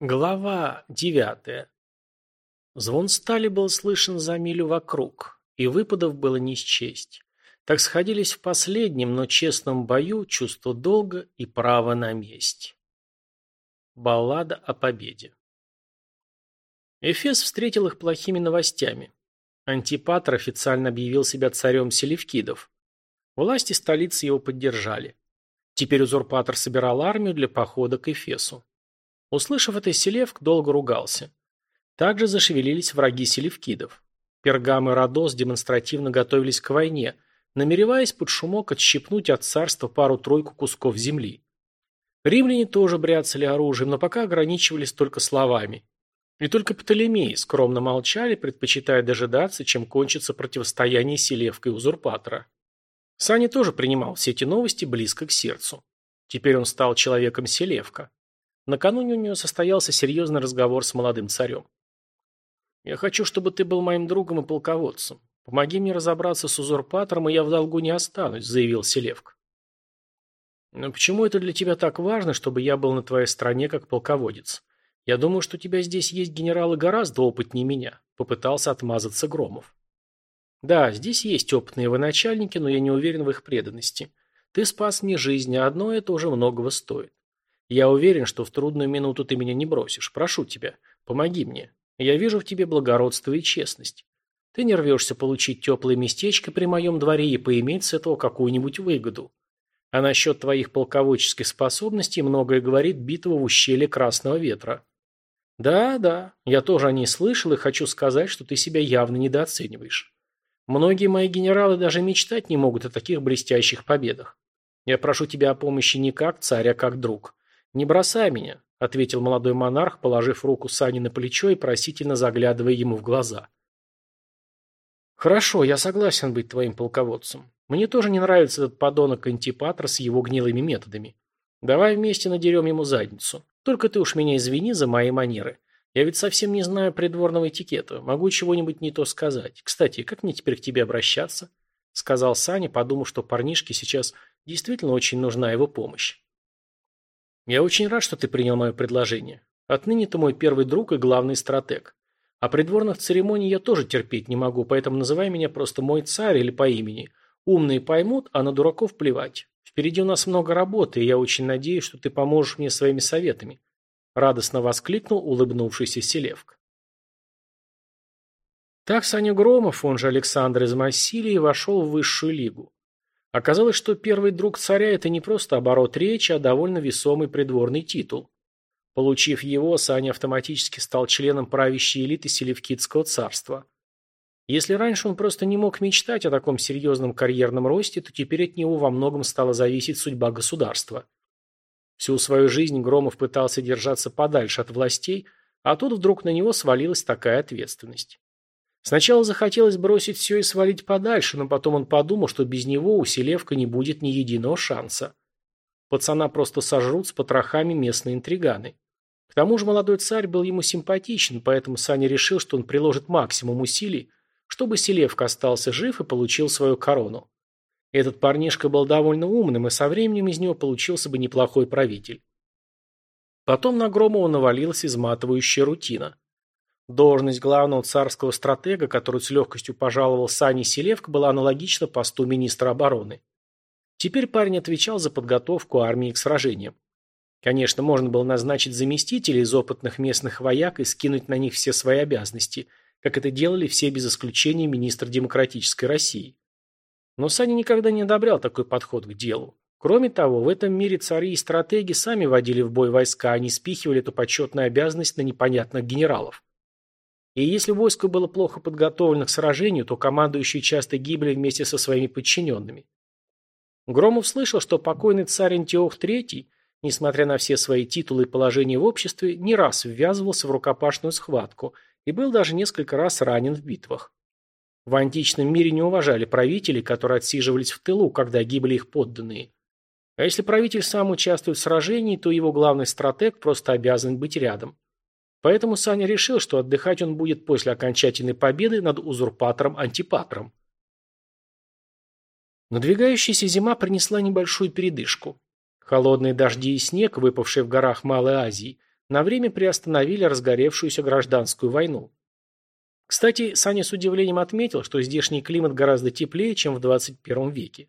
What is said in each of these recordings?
Глава девятая. Звон стали был слышен за милю вокруг, и выпадов было не счесть. Так сходились в последнем, но честном бою чувство долга и право на месть. Баллада о победе. Эфес встретил их плохими новостями. Антипатр официально объявил себя царем селевкидов. Власти столицы его поддержали. Теперь узурпатор собирал армию для похода к Эфесу. Услышав это, Селевк долго ругался. Также зашевелились враги селевкидов. Пергам и Родос демонстративно готовились к войне, намереваясь под шумок отщипнуть от царства пару-тройку кусков земли. Римляне тоже бряцали оружием, но пока ограничивались только словами. И только Птолемеи скромно молчали, предпочитая дожидаться, чем кончится противостояние Селевка и узурпатора. Сани тоже принимал все эти новости близко к сердцу. Теперь он стал человеком Селевка. Накануне у нее состоялся серьезный разговор с молодым царем. «Я хочу, чтобы ты был моим другом и полководцем. Помоги мне разобраться с узурпатором, и я в долгу не останусь», — заявил Селевк. «Но почему это для тебя так важно, чтобы я был на твоей стороне как полководец? Я думаю, что у тебя здесь есть генералы гораздо опытнее меня», — попытался отмазаться Громов. «Да, здесь есть опытные военачальники, но я не уверен в их преданности. Ты спас мне жизнь, а одно это уже многого стоит. Я уверен, что в трудную минуту ты меня не бросишь. Прошу тебя, помоги мне. Я вижу в тебе благородство и честность. Ты не рвешься получить теплое местечко при моем дворе и поиметь с этого какую-нибудь выгоду. А насчет твоих полководческих способностей многое говорит битва в ущелье Красного Ветра. Да, да, я тоже о ней слышал и хочу сказать, что ты себя явно недооцениваешь. Многие мои генералы даже мечтать не могут о таких блестящих победах. Я прошу тебя о помощи не как царь, а как друг. «Не бросай меня», — ответил молодой монарх, положив руку Сани на плечо и просительно заглядывая ему в глаза. «Хорошо, я согласен быть твоим полководцем. Мне тоже не нравится этот подонок Антипатр с его гнилыми методами. Давай вместе надерем ему задницу. Только ты уж меня извини за мои манеры. Я ведь совсем не знаю придворного этикета. Могу чего-нибудь не то сказать. Кстати, как мне теперь к тебе обращаться?» — сказал Саня, подумав, что парнишке сейчас действительно очень нужна его помощь. Я очень рад, что ты принял мое предложение. Отныне ты мой первый друг и главный стратег. А придворных церемоний я тоже терпеть не могу, поэтому называй меня просто мой царь или по имени. Умные поймут, а на дураков плевать. Впереди у нас много работы, и я очень надеюсь, что ты поможешь мне своими советами. Радостно воскликнул улыбнувшийся Селевк. Так Саня Громов, он же Александр из Массилии, вошел в высшую лигу. Оказалось, что первый друг царя – это не просто оборот речи, а довольно весомый придворный титул. Получив его, Саня автоматически стал членом правящей элиты Селевкидского царства. Если раньше он просто не мог мечтать о таком серьезном карьерном росте, то теперь от него во многом стала зависеть судьба государства. Всю свою жизнь Громов пытался держаться подальше от властей, а тут вдруг на него свалилась такая ответственность. Сначала захотелось бросить все и свалить подальше, но потом он подумал, что без него у Селевка не будет ни единого шанса. Пацана просто сожрут с потрохами местные интриганы. К тому же молодой царь был ему симпатичен, поэтому Саня решил, что он приложит максимум усилий, чтобы Селевка остался жив и получил свою корону. Этот парнишка был довольно умным, и со временем из него получился бы неплохой правитель. Потом на Громова навалилась изматывающая рутина. Должность главного царского стратега, который с легкостью пожаловал Сани Селевк, была аналогична посту министра обороны. Теперь парень отвечал за подготовку армии к сражениям. Конечно, можно было назначить заместителей из опытных местных вояк и скинуть на них все свои обязанности, как это делали все без исключения министр демократической России. Но Саня никогда не одобрял такой подход к делу. Кроме того, в этом мире цари и стратеги сами водили в бой войска, а не спихивали эту почетную обязанность на непонятных генералов. И если войско было плохо подготовлено к сражению, то командующие часто гибли вместе со своими подчиненными. Громов слышал, что покойный царь Антиох III, несмотря на все свои титулы и положение в обществе, не раз ввязывался в рукопашную схватку и был даже несколько раз ранен в битвах. В античном мире не уважали правителей, которые отсиживались в тылу, когда гибли их подданные. А если правитель сам участвует в сражении, то его главный стратег просто обязан быть рядом. Поэтому Саня решил, что отдыхать он будет после окончательной победы над узурпатором Антипатром. Надвигающаяся зима принесла небольшую передышку. Холодные дожди и снег, выпавшие в горах Малой Азии, на время приостановили разгоревшуюся гражданскую войну. Кстати, Саня с удивлением отметил, что здешний климат гораздо теплее, чем в 21 веке.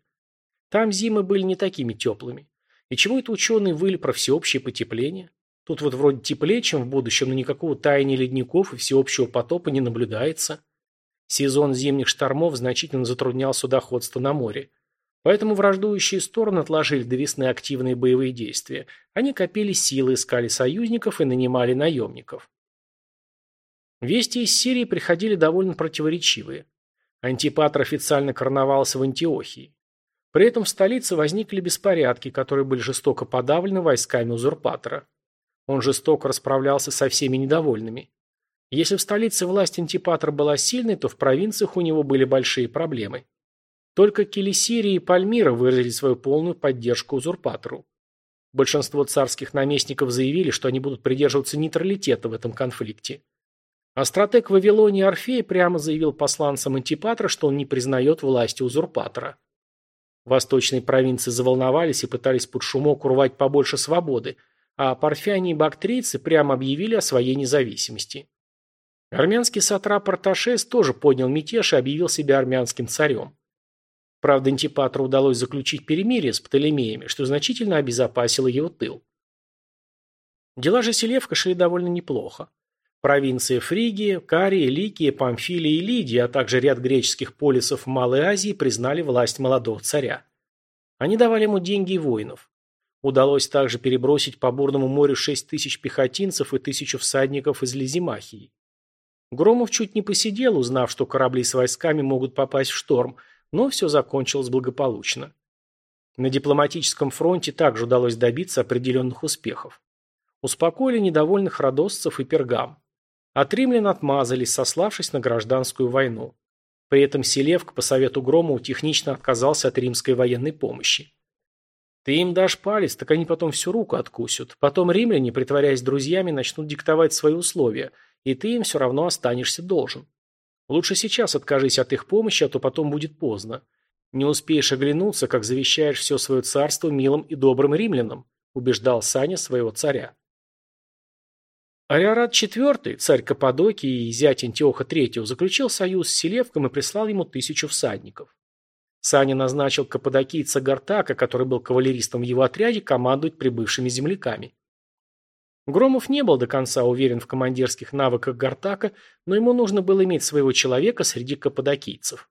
Там зимы были не такими теплыми. И чего это ученые выли про всеобщее потепление? Тут вот вроде теплее, чем в будущем, но никакого таяния ледников и всеобщего потопа не наблюдается. Сезон зимних штормов значительно затруднял судоходство на море. Поэтому враждующие стороны отложили до весны активные боевые действия. Они копили силы, искали союзников и нанимали наемников. Вести из Сирии приходили довольно противоречивые. Антипатр официально короновался в Антиохии. При этом в столице возникли беспорядки, которые были жестоко подавлены войсками узурпатора. Он жестоко расправлялся со всеми недовольными. Если в столице власть антипатра была сильной, то в провинциях у него были большие проблемы. Только Келесирия и Пальмира выразили свою полную поддержку узурпатору. Большинство царских наместников заявили, что они будут придерживаться нейтралитета в этом конфликте. А стратег Вавилонии Орфей прямо заявил посланцам антипатра, что он не признает власти узурпатора. Восточные провинции заволновались и пытались под шумок урвать побольше свободы, а парфяне и бактрийцы прямо объявили о своей независимости. Армянский сатрап Арташес тоже поднял мятеж и объявил себя армянским царем. Правда, Антипатру удалось заключить перемирие с Птолемеями, что значительно обезопасило его тыл. Дела же Селевка шли довольно неплохо. Провинции Фригия, Кария, Ликия, Памфилия и Лидия, а также ряд греческих полисов Малой Азии признали власть молодого царя. Они давали ему деньги и воинов. Удалось также перебросить по Бурному морю 6 тысяч пехотинцев и тысячу всадников из Лизимахии. Громов чуть не посидел, узнав, что корабли с войсками могут попасть в шторм, но все закончилось благополучно. На дипломатическом фронте также удалось добиться определенных успехов. Успокоили недовольных родосцев и пергам. От римлян отмазались, сославшись на гражданскую войну. При этом Селевк по совету Громова технично отказался от римской военной помощи. Ты им дашь палец, так они потом всю руку откусят. Потом римляне, притворяясь друзьями, начнут диктовать свои условия, и ты им все равно останешься должен. Лучше сейчас откажись от их помощи, а то потом будет поздно. Не успеешь оглянуться, как завещаешь все свое царство милым и добрым римлянам, убеждал Саня своего царя. Ариарат IV, царь Каппадокии и зять Антиоха III, заключил союз с Селевком и прислал ему тысячу всадников. Саня назначил каппадокийца Гартака, который был кавалеристом в его отряде, командовать прибывшими земляками. Громов не был до конца уверен в командирских навыках Гартака, но ему нужно было иметь своего человека среди каппадокийцев.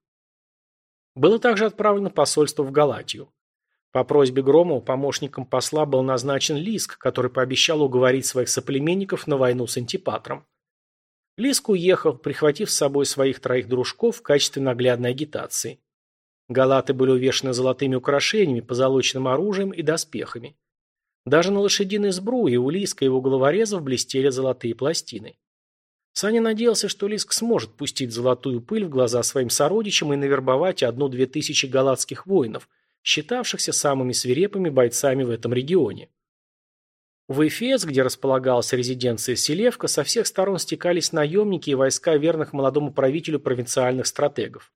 Было также отправлено посольство в Галатию. По просьбе Громова помощником посла был назначен Лиск, который пообещал уговорить своих соплеменников на войну с Антипатром. Лиск уехал, прихватив с собой своих троих дружков в качестве наглядной агитации. Галаты были увешаны золотыми украшениями, позолоченным оружием и доспехами. Даже на лошадиной сбруе у Лиска и его головорезов блестели золотые пластины. Саня надеялся, что Лиск сможет пустить золотую пыль в глаза своим сородичам и навербовать одну-две тысячи галатских воинов, считавшихся самыми свирепыми бойцами в этом регионе. В Эфес, где располагалась резиденция Селевка, со всех сторон стекались наемники и войска верных молодому правителю провинциальных стратегов.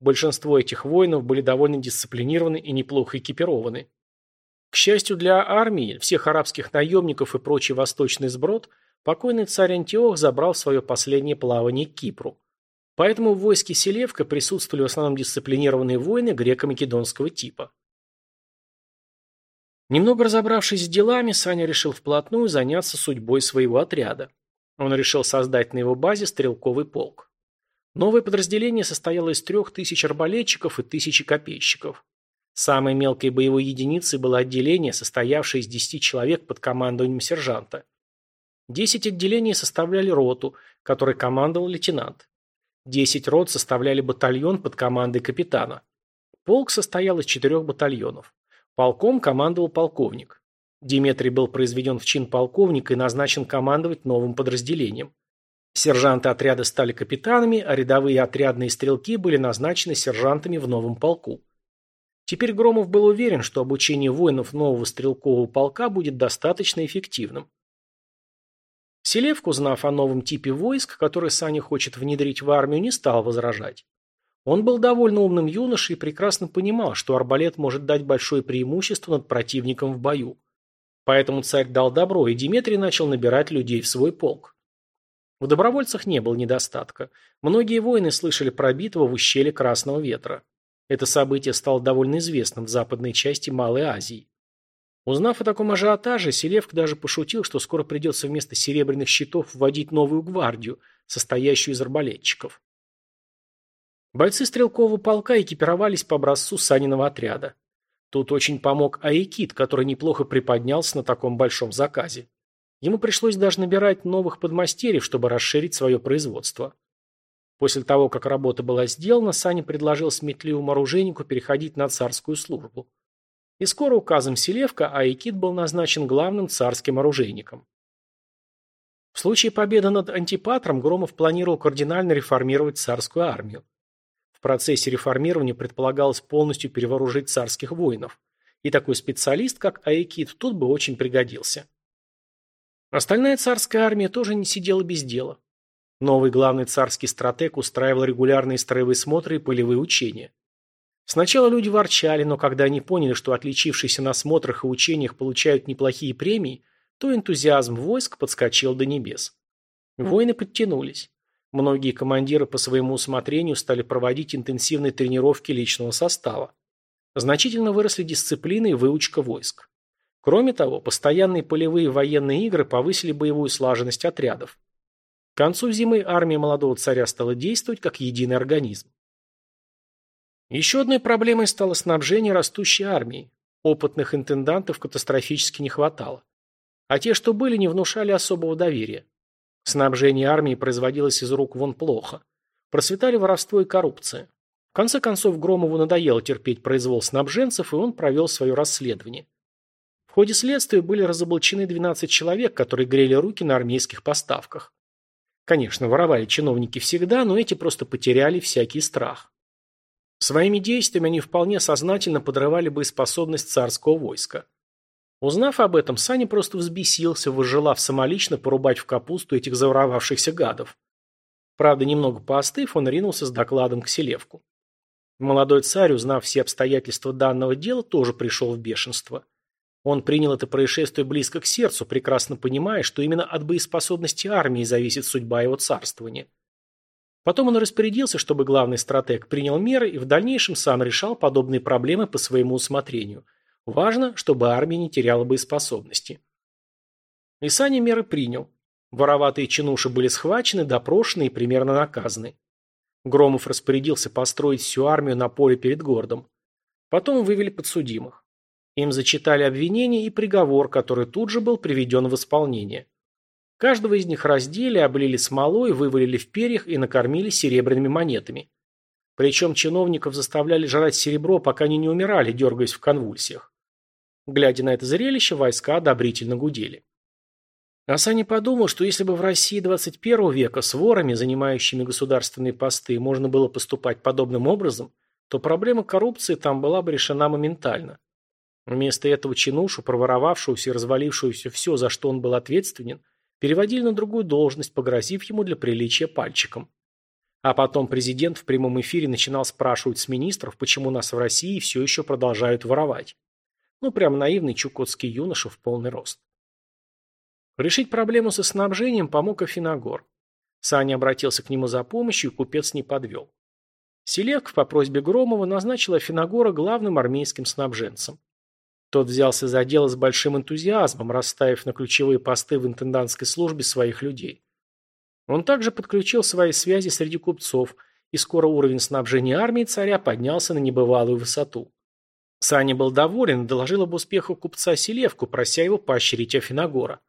Большинство этих воинов были довольно дисциплинированы и неплохо экипированы. К счастью для армии, всех арабских наемников и прочий восточный сброд, покойный царь Антиох забрал в свое последнее плавание к Кипру. Поэтому в войске Селевка присутствовали в основном дисциплинированные воины греко-македонского типа. Немного разобравшись с делами, Саня решил вплотную заняться судьбой своего отряда. Он решил создать на его базе стрелковый полк. Новое подразделение состояло из трех тысяч арбалетчиков и тысячи копейщиков. Самой мелкой боевой единицей было отделение, состоявшее из десяти человек под командованием сержанта. Десять отделений составляли роту, которой командовал лейтенант. Десять рот составляли батальон под командой капитана. Полк состоял из четырех батальонов. Полком командовал полковник. Диметрий был произведен в чин полковника и назначен командовать новым подразделением. Сержанты отряда стали капитанами, а рядовые отрядные стрелки были назначены сержантами в новом полку. Теперь Громов был уверен, что обучение воинов нового стрелкового полка будет достаточно эффективным. Селевк, узнав о новом типе войск, который Саня хочет внедрить в армию, не стал возражать. Он был довольно умным юношей и прекрасно понимал, что арбалет может дать большое преимущество над противником в бою. Поэтому царь дал добро, и Диметрий начал набирать людей в свой полк. В добровольцах не было недостатка. Многие воины слышали про битву в ущелье Красного Ветра. Это событие стало довольно известным в западной части Малой Азии. Узнав о таком ажиотаже, Селевк даже пошутил, что скоро придется вместо серебряных щитов вводить новую гвардию, состоящую из арбалетчиков. Бойцы стрелкового полка экипировались по образцу Саниного отряда. Тут очень помог Аикит, который неплохо приподнялся на таком большом заказе. Ему пришлось даже набирать новых подмастерьев, чтобы расширить свое производство. После того, как работа была сделана, Саня предложил сметливому оружейнику переходить на царскую службу. И скоро указом Селевка Аикит был назначен главным царским оружейником. В случае победы над Антипатром Громов планировал кардинально реформировать царскую армию. В процессе реформирования предполагалось полностью перевооружить царских воинов. И такой специалист, как Аикит, тут бы очень пригодился. Остальная царская армия тоже не сидела без дела. Новый главный царский стратег устраивал регулярные строевые смотры и полевые учения. Сначала люди ворчали, но когда они поняли, что отличившиеся на смотрах и учениях получают неплохие премии, то энтузиазм войск подскочил до небес. Воины подтянулись. Многие командиры по своему усмотрению стали проводить интенсивные тренировки личного состава. Значительно выросли дисциплина и выучка войск. Кроме того, постоянные полевые военные игры повысили боевую слаженность отрядов. К концу зимы армия молодого царя стала действовать как единый организм. Еще одной проблемой стало снабжение растущей армии. Опытных интендантов катастрофически не хватало. А те, что были, не внушали особого доверия. Снабжение армии производилось из рук вон плохо. Процветали воровство и коррупция. В конце концов, Громову надоело терпеть произвол снабженцев, и он провел свое расследование. В ходе следствия были разоблачены 12 человек, которые грели руки на армейских поставках. Конечно, воровали чиновники всегда, но эти просто потеряли всякий страх. Своими действиями они вполне сознательно подрывали боеспособность царского войска. Узнав об этом, Саня просто взбесился, возжелав самолично порубать в капусту этих заворовавшихся гадов. Правда, немного поостыв, он ринулся с докладом к Селевку. Молодой царь, узнав все обстоятельства данного дела, тоже пришел в бешенство. Он принял это происшествие близко к сердцу, прекрасно понимая, что именно от боеспособности армии зависит судьба его царствования. Потом он распорядился, чтобы главный стратег принял меры и в дальнейшем сам решал подобные проблемы по своему усмотрению. Важно, чтобы армия не теряла боеспособности. И Саня меры принял. Вороватые чинуши были схвачены, допрошены и примерно наказаны. Громов распорядился построить всю армию на поле перед городом. Потом вывели подсудимых. Им зачитали обвинение и приговор, который тут же был приведен в исполнение. Каждого из них раздели, облили смолой, вывалили в перьях и накормили серебряными монетами. Причем чиновников заставляли жрать серебро, пока они не умирали, дергаясь в конвульсиях. Глядя на это зрелище, войска одобрительно гудели. Асани подумал, что если бы в России 21 века с ворами, занимающими государственные посты, можно было поступать подобным образом, то проблема коррупции там была бы решена моментально. Вместо этого чинушу, проворовавшуюся и развалившуюся все, за что он был ответственен, переводили на другую должность, погрозив ему для приличия пальчиком. А потом президент в прямом эфире начинал спрашивать с министров, почему нас в России все еще продолжают воровать. Ну, прям наивный чукотский юноша в полный рост. Решить проблему со снабжением помог Афиногор. Саня обратился к нему за помощью, и купец не подвел. Селек по просьбе Громова назначил Афиногора главным армейским снабженцем. Тот взялся за дело с большим энтузиазмом, расставив на ключевые посты в интендантской службе своих людей. Он также подключил свои связи среди купцов, и скоро уровень снабжения армии царя поднялся на небывалую высоту. Саня был доволен и доложил об успехах купца Селевку, прося его поощрить Афиногора.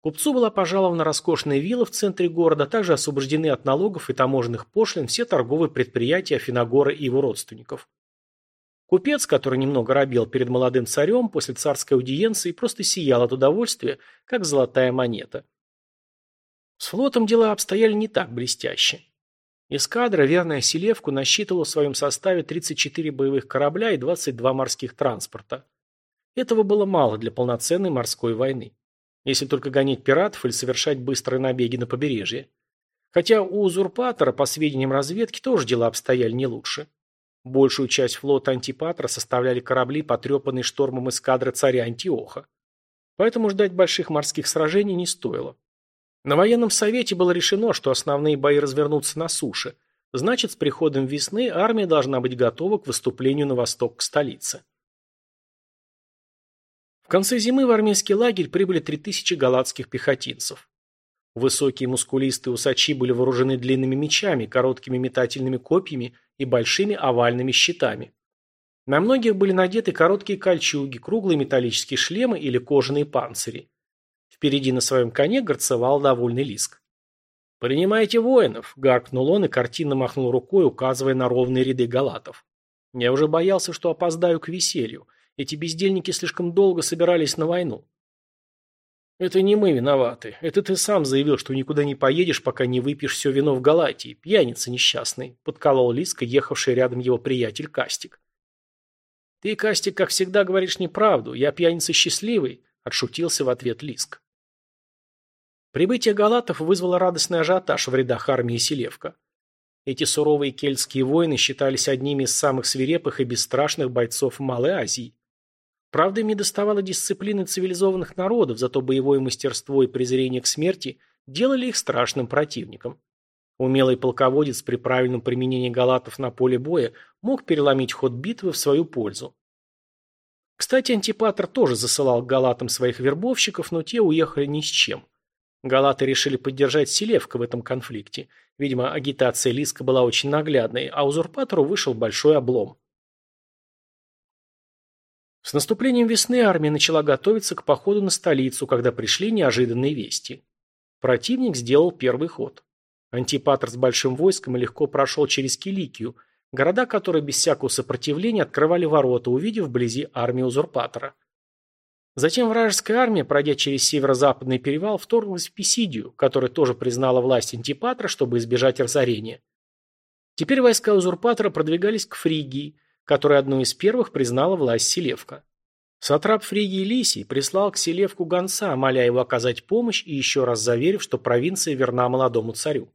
Купцу была пожалована роскошная вилла в центре города, также освобождены от налогов и таможенных пошлин все торговые предприятия Афиногора и его родственников. Купец, который немного робел перед молодым царем после царской аудиенции, просто сиял от удовольствия, как золотая монета. С флотом дела обстояли не так блестяще. Эскадра, верная Селевку, насчитывала в своем составе 34 боевых корабля и 22 морских транспорта. Этого было мало для полноценной морской войны. Если только гонять пиратов или совершать быстрые набеги на побережье. Хотя у узурпатора, по сведениям разведки, тоже дела обстояли не лучше. Большую часть флота Антипатра составляли корабли, потрепанные штормом эскадры царя Антиоха. Поэтому ждать больших морских сражений не стоило. На военном совете было решено, что основные бои развернутся на суше. Значит, с приходом весны армия должна быть готова к выступлению на восток к столице. В конце зимы в армейский лагерь прибыли 3000 галатских пехотинцев. Высокие мускулистые усачи были вооружены длинными мечами, короткими метательными копьями и большими овальными щитами. На многих были надеты короткие кольчуги, круглые металлические шлемы или кожаные панцири. Впереди на своем коне горцевал довольный лиск. «Принимайте воинов!» – гаркнул он и картинно махнул рукой, указывая на ровные ряды галатов. «Я уже боялся, что опоздаю к веселью. Эти бездельники слишком долго собирались на войну». «Это не мы виноваты. Это ты сам заявил, что никуда не поедешь, пока не выпьешь все вино в Галатии. Пьяница несчастный», – подколол Лиска, ехавший рядом его приятель Кастик. «Ты, Кастик, как всегда, говоришь неправду. Я пьяница счастливый», – отшутился в ответ Лиск. Прибытие галатов вызвало радостный ажиотаж в рядах армии Селевка. Эти суровые кельтские воины считались одними из самых свирепых и бесстрашных бойцов Малой Азии. Правда, им не доставало дисциплины цивилизованных народов, зато боевое мастерство и презрение к смерти делали их страшным противником. Умелый полководец при правильном применении галатов на поле боя мог переломить ход битвы в свою пользу. Кстати, Антипатр тоже засылал к галатам своих вербовщиков, но те уехали ни с чем. Галаты решили поддержать Селевка в этом конфликте. Видимо, агитация Лиска была очень наглядной, а узурпатору вышел большой облом. С наступлением весны армия начала готовиться к походу на столицу, когда пришли неожиданные вести. Противник сделал первый ход. Антипатр с большим войском легко прошел через Киликию, города, которые без всякого сопротивления открывали ворота, увидев вблизи армию узурпатора. Затем вражеская армия, пройдя через северо-западный перевал, вторглась в Писидию, которая тоже признала власть Антипатра, чтобы избежать разорения. Теперь войска узурпатора продвигались к Фригии, которая одной из первых признала власть Селевка. Сатрап Фригии Лисий прислал к Селевку гонца, моля его оказать помощь и еще раз заверив, что провинция верна молодому царю.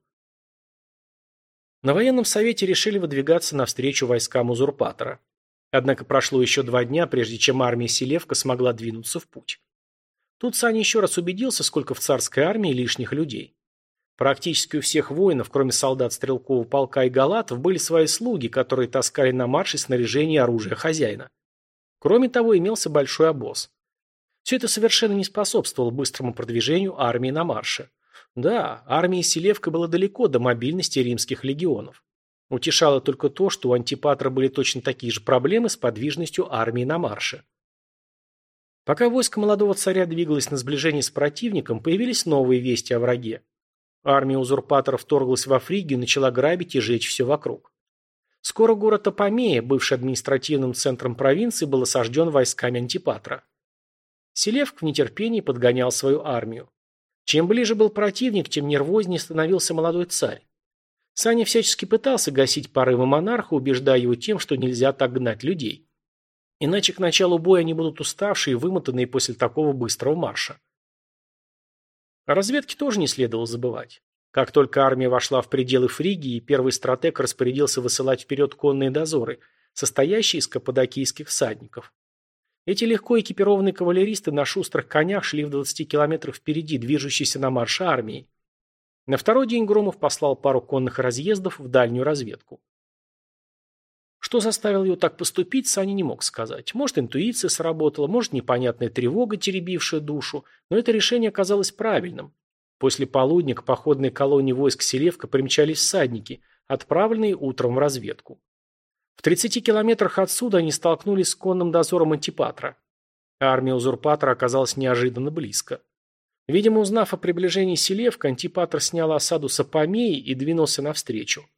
На военном совете решили выдвигаться навстречу войскам узурпатора. Однако прошло еще два дня, прежде чем армия Селевка смогла двинуться в путь. Тут Саня еще раз убедился, сколько в царской армии лишних людей. Практически у всех воинов, кроме солдат стрелкового полка и галатов, были свои слуги, которые таскали на марше снаряжение и оружие хозяина. Кроме того, имелся большой обоз. Все это совершенно не способствовало быстрому продвижению армии на марше. Да, армии Селевка было далеко до мобильности римских легионов. Утешало только то, что у Антипатра были точно такие же проблемы с подвижностью армии на марше. Пока войско молодого царя двигалось на сближение с противником, появились новые вести о враге. Армия узурпаторов вторглась во Фригию и начала грабить и жечь все вокруг. Скоро город Апамея, бывший административным центром провинции, был осажден войсками Антипатра. Селевк в нетерпении подгонял свою армию. Чем ближе был противник, тем нервознее становился молодой царь. Саня всячески пытался гасить порывы монарха, убеждая его тем, что нельзя так гнать людей. Иначе к началу боя они будут уставшие и вымотанные после такого быстрого марша. О разведке тоже не следовало забывать. Как только армия вошла в пределы Фригии, первый стратег распорядился высылать вперед конные дозоры, состоящие из каппадокийских всадников. Эти легко экипированные кавалеристы на шустрых конях шли в 20 километрах впереди, движущейся на марш армии. На второй день Громов послал пару конных разъездов в дальнюю разведку. Что заставило его так поступить, Саня не мог сказать. Может, интуиция сработала, может, непонятная тревога, теребившая душу, но это решение оказалось правильным. После полудня к походной колонии войск Селевка примчались всадники, отправленные утром в разведку. В 30 километрах отсюда они столкнулись с конным дозором Антипатра. Армия узурпатора оказалась неожиданно близко. Видимо, узнав о приближении Селевка, Антипатр снял осаду с Апомеи и двинулся навстречу.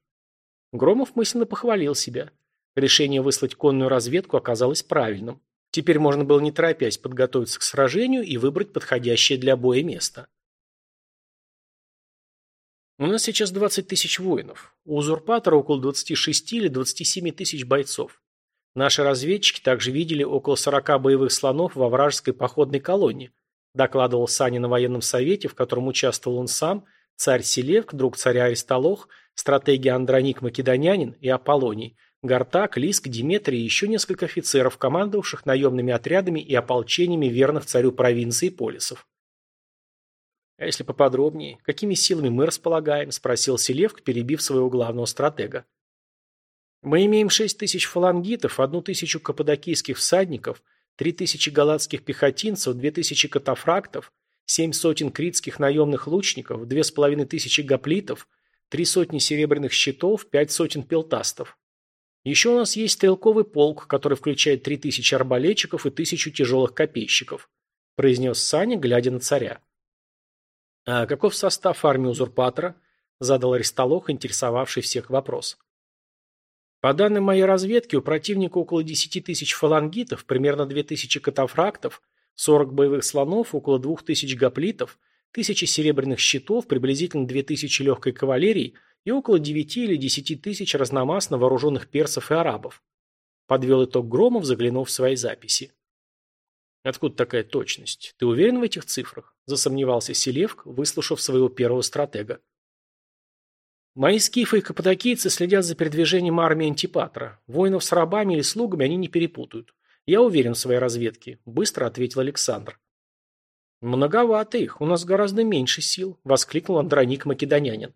Громов мысленно похвалил себя. Решение выслать конную разведку оказалось правильным. Теперь можно было не торопясь подготовиться к сражению и выбрать подходящее для боя место. У нас сейчас 20 тысяч воинов. У узурпатора около 26 или 27 тысяч бойцов. Наши разведчики также видели около 40 боевых слонов во вражеской походной колонне, докладывал Саня на военном совете, в котором участвовал он сам, царь Селевк, друг царя Аристолох, стратегия Андроник Македонянин и Аполлоний, Гартак, Лиск, Диметрий и еще несколько офицеров, командовавших наемными отрядами и ополчениями верных царю провинции полисов. «А если поподробнее, какими силами мы располагаем?» – спросил Селевк, перебив своего главного стратега. «Мы имеем шесть тысяч фалангитов, одну тысячу каппадокийских всадников, три тысячи галатских пехотинцев, две тысячи катафрактов, семь сотен критских наемных лучников, две с половиной тысячи гоплитов, три сотни серебряных щитов, пять сотен пелтастов. Еще у нас есть стрелковый полк, который включает три тысячи арбалетчиков и тысячу тяжелых копейщиков», – произнес Саня, глядя на царя. «А каков состав армии узурпатора?» – задал Аристолох, интересовавший всех вопрос. По данным моей разведки, у противника около 10 тысяч фалангитов, примерно 2 тысячи катафрактов, 40 боевых слонов, около 2 тысяч гоплитов, тысячи серебряных щитов, приблизительно 2 тысячи легкой кавалерии и около 9 или 10 тысяч разномастно вооруженных персов и арабов. Подвел итог Громов, заглянув в свои записи. Откуда такая точность? Ты уверен в этих цифрах? Засомневался Селевк, выслушав своего первого стратега. Мои скифы и каппадокийцы следят за передвижением армии Антипатра. Воинов с рабами или слугами они не перепутают. Я уверен в своей разведке, быстро ответил Александр. Многовато их, у нас гораздо меньше сил, воскликнул Андроник Македонянин.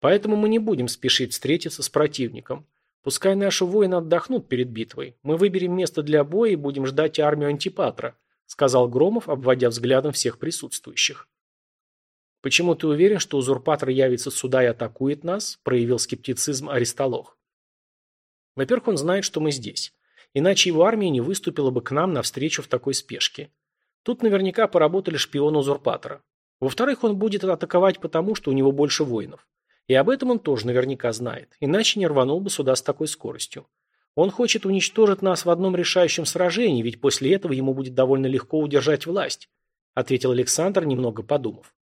Поэтому мы не будем спешить встретиться с противником. Пускай наши воины отдохнут перед битвой. Мы выберем место для боя и будем ждать армию Антипатра, сказал Громов, обводя взглядом всех присутствующих. Почему ты уверен, что узурпатор явится сюда и атакует нас? проявил скептицизм Аристолох. Во-первых, он знает, что мы здесь. Иначе его армия не выступила бы к нам навстречу в такой спешке. Тут наверняка поработали шпионы узурпатора. Во-вторых, он будет атаковать потому, что у него больше воинов. И об этом он тоже наверняка знает, иначе не рванул бы сюда с такой скоростью. Он хочет уничтожить нас в одном решающем сражении, ведь после этого ему будет довольно легко удержать власть, ответил Александр, немного подумав.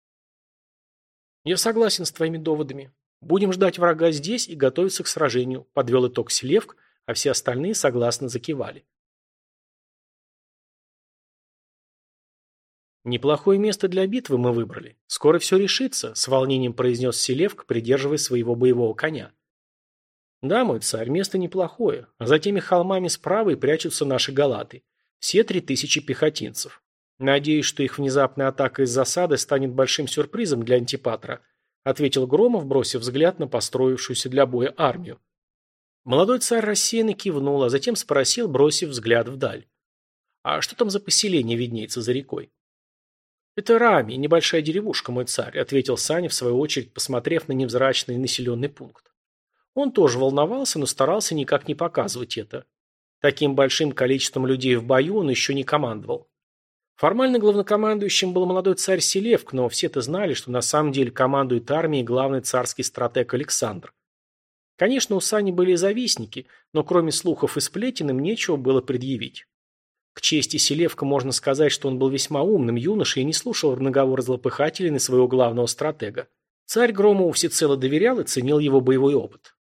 Я согласен с твоими доводами. Будем ждать врага здесь и готовиться к сражению, подвел итог Селевк, а все остальные согласно закивали. «Неплохое место для битвы мы выбрали. Скоро все решится», — с волнением произнес Селевк, придерживая своего боевого коня. «Да, мой царь, место неплохое. А за теми холмами справа и прячутся наши галаты. Все три тысячи пехотинцев. Надеюсь, что их внезапная атака из засады станет большим сюрпризом для Антипатра», — ответил Громов, бросив взгляд на построившуюся для боя армию. Молодой царь рассеянно кивнул, а затем спросил, бросив взгляд вдаль. «А что там за поселение виднеется за рекой?» «Это Рами, небольшая деревушка, мой царь», — ответил Саня, в свою очередь, посмотрев на невзрачный населенный пункт. Он тоже волновался, но старался никак не показывать это. Таким большим количеством людей в бою он еще не командовал. Формально главнокомандующим был молодой царь Селевк, но все-то знали, что на самом деле командует армией главный царский стратег Александр. Конечно, у Сани были завистники, но кроме слухов и сплетен им нечего было предъявить. К чести Селевка можно сказать, что он был весьма умным юношей и не слушал наговор злопыхателей на своего главного стратега. Царь Громову всецело доверял и ценил его боевой опыт.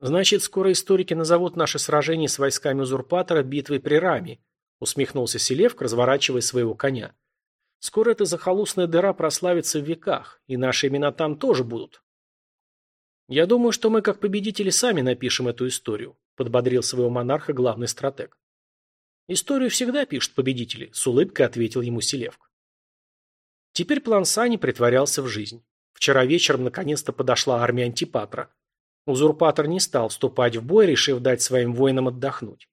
«Значит, скоро историки назовут наше сражение с войсками узурпатора битвой при Раме», усмехнулся Селевк, разворачивая своего коня. «Скоро эта захолустная дыра прославится в веках, и наши имена там тоже будут». «Я думаю, что мы, как победители, сами напишем эту историю», подбодрил своего монарха главный стратег. Историю всегда пишут победители, с улыбкой ответил ему Селевк. Теперь план Сани притворялся в жизнь. Вчера вечером наконец-то подошла армия Антипатра. Узурпатор не стал вступать в бой, решив дать своим воинам отдохнуть.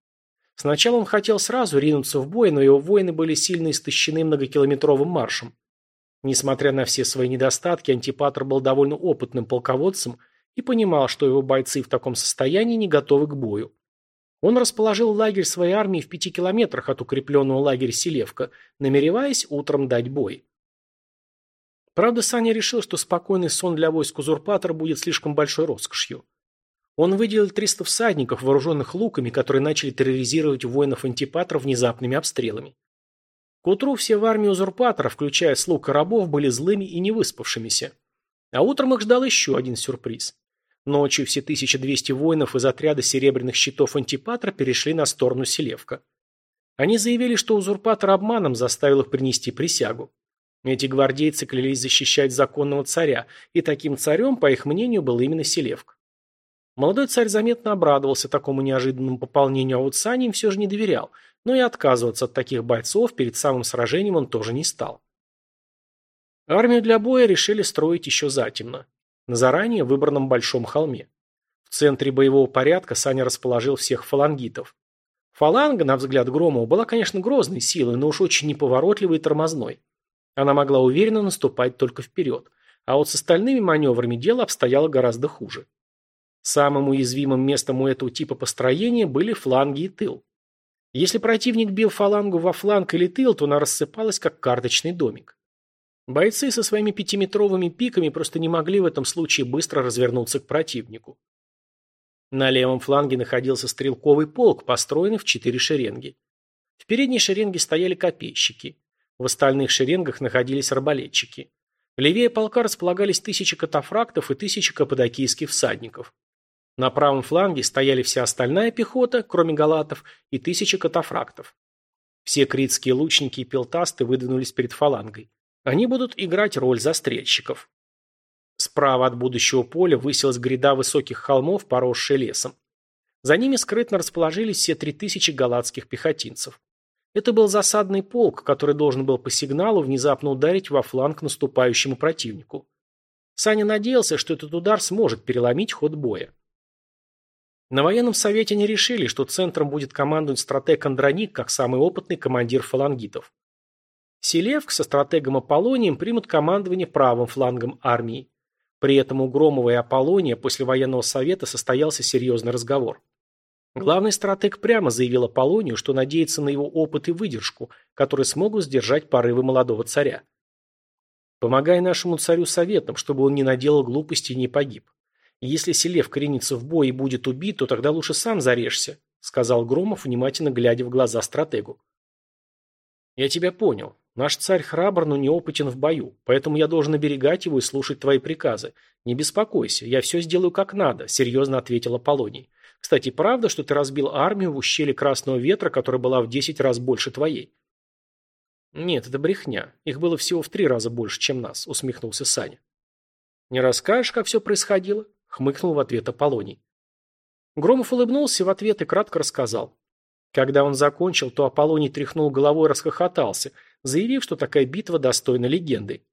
Сначала он хотел сразу ринуться в бой, но его воины были сильно истощены многокилометровым маршем. Несмотря на все свои недостатки, Антипатр был довольно опытным полководцем и понимал, что его бойцы в таком состоянии не готовы к бою. Он расположил лагерь своей армии в пяти километрах от укрепленного лагеря Селевка, намереваясь утром дать бой. Правда, Саня решил, что спокойный сон для войск узурпатора будет слишком большой роскошью. Он выделил 300 всадников, вооруженных луками, которые начали терроризировать воинов антипатра внезапными обстрелами. К утру все в армии узурпатора, включая слуг и рабов, были злыми и невыспавшимися. А утром их ждал еще один сюрприз. Ночью все 1200 воинов из отряда серебряных щитов Антипатра перешли на сторону Селевка. Они заявили, что узурпатор обманом заставил их принести присягу. Эти гвардейцы клялись защищать законного царя, и таким царем, по их мнению, был именно Селевк. Молодой царь заметно обрадовался такому неожиданному пополнению, а вот Сане им все же не доверял, но и отказываться от таких бойцов перед самым сражением он тоже не стал. Армию для боя решили строить еще затемно, на заранее выбранном большом холме. В центре боевого порядка Саня расположил всех фалангитов. Фаланга, на взгляд Громова, была, конечно, грозной силой, но уж очень неповоротливой и тормозной. Она могла уверенно наступать только вперед, а вот с остальными маневрами дело обстояло гораздо хуже. Самым уязвимым местом у этого типа построения были фланги и тыл. Если противник бил фалангу во фланг или тыл, то она рассыпалась, как карточный домик. Бойцы со своими пятиметровыми пиками просто не могли в этом случае быстро развернуться к противнику. На левом фланге находился стрелковый полк, построенный в четыре шеренги. В передней шеренге стояли копейщики. В остальных шеренгах находились арбалетчики. Левее полка располагались тысячи катафрактов и тысячи каппадокийских всадников. На правом фланге стояли вся остальная пехота, кроме галатов, и тысячи катафрактов. Все критские лучники и пелтасты выдвинулись перед фалангой. Они будут играть роль застрельщиков. Справа от будущего поля высилась гряда высоких холмов, поросшая лесом. За ними скрытно расположились все три тысячи галатских пехотинцев. Это был засадный полк, который должен был по сигналу внезапно ударить во фланг наступающему противнику. Саня надеялся, что этот удар сможет переломить ход боя. На военном совете они решили, что центром будет командовать стратег Андроник, как самый опытный командир фалангитов. Селевк со стратегом Аполлонием примут командование правым флангом армии. При этом у Громова и Аполлония после военного совета состоялся серьезный разговор. Главный стратег прямо заявил Аполлонию, что надеется на его опыт и выдержку, которые смогут сдержать порывы молодого царя. «Помогай нашему царю советом, чтобы он не наделал глупостей и не погиб. Если Селев коренится в бой и будет убит, то тогда лучше сам зарежься», сказал Громов, внимательно глядя в глаза стратегу. «Я тебя понял. Наш царь храбр, но неопытен в бою, поэтому я должен оберегать его и слушать твои приказы. Не беспокойся, я все сделаю как надо», серьезно ответил Аполлоний. «Кстати, правда, что ты разбил армию в ущелье Красного Ветра, которая была в десять раз больше твоей?» «Нет, это брехня. Их было всего в три раза больше, чем нас», усмехнулся Саня. «Не расскажешь, как все происходило?» хмыкнул в ответ Аполлоний. Громов улыбнулся в ответ и кратко рассказал. Когда он закончил, то Аполлоний тряхнул головой и расхохотался, заявив, что такая битва достойна легенды.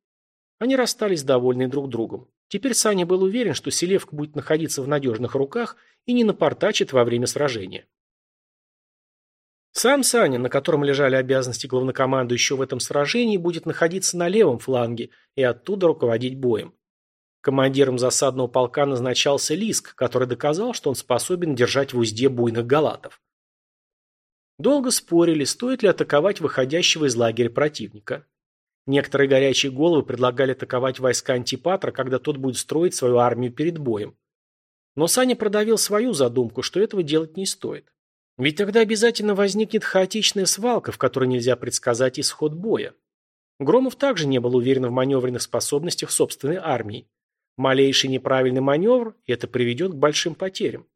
Они расстались довольны друг другом. Теперь Саня был уверен, что Селевк будет находиться в надежных руках и не напортачит во время сражения. Сам Саня, на котором лежали обязанности главнокомандующего в этом сражении, будет находиться на левом фланге и оттуда руководить боем. Командиром засадного полка назначался Лиск, который доказал, что он способен держать в узде буйных галатов. Долго спорили, стоит ли атаковать выходящего из лагеря противника. Некоторые горячие головы предлагали атаковать войска Антипатра, когда тот будет строить свою армию перед боем. Но Саня продавил свою задумку, что этого делать не стоит. Ведь тогда обязательно возникнет хаотичная свалка, в которой нельзя предсказать исход боя. Громов также не был уверен в маневренных способностях собственной армии. Малейший неправильный маневр, это приведет к большим потерям.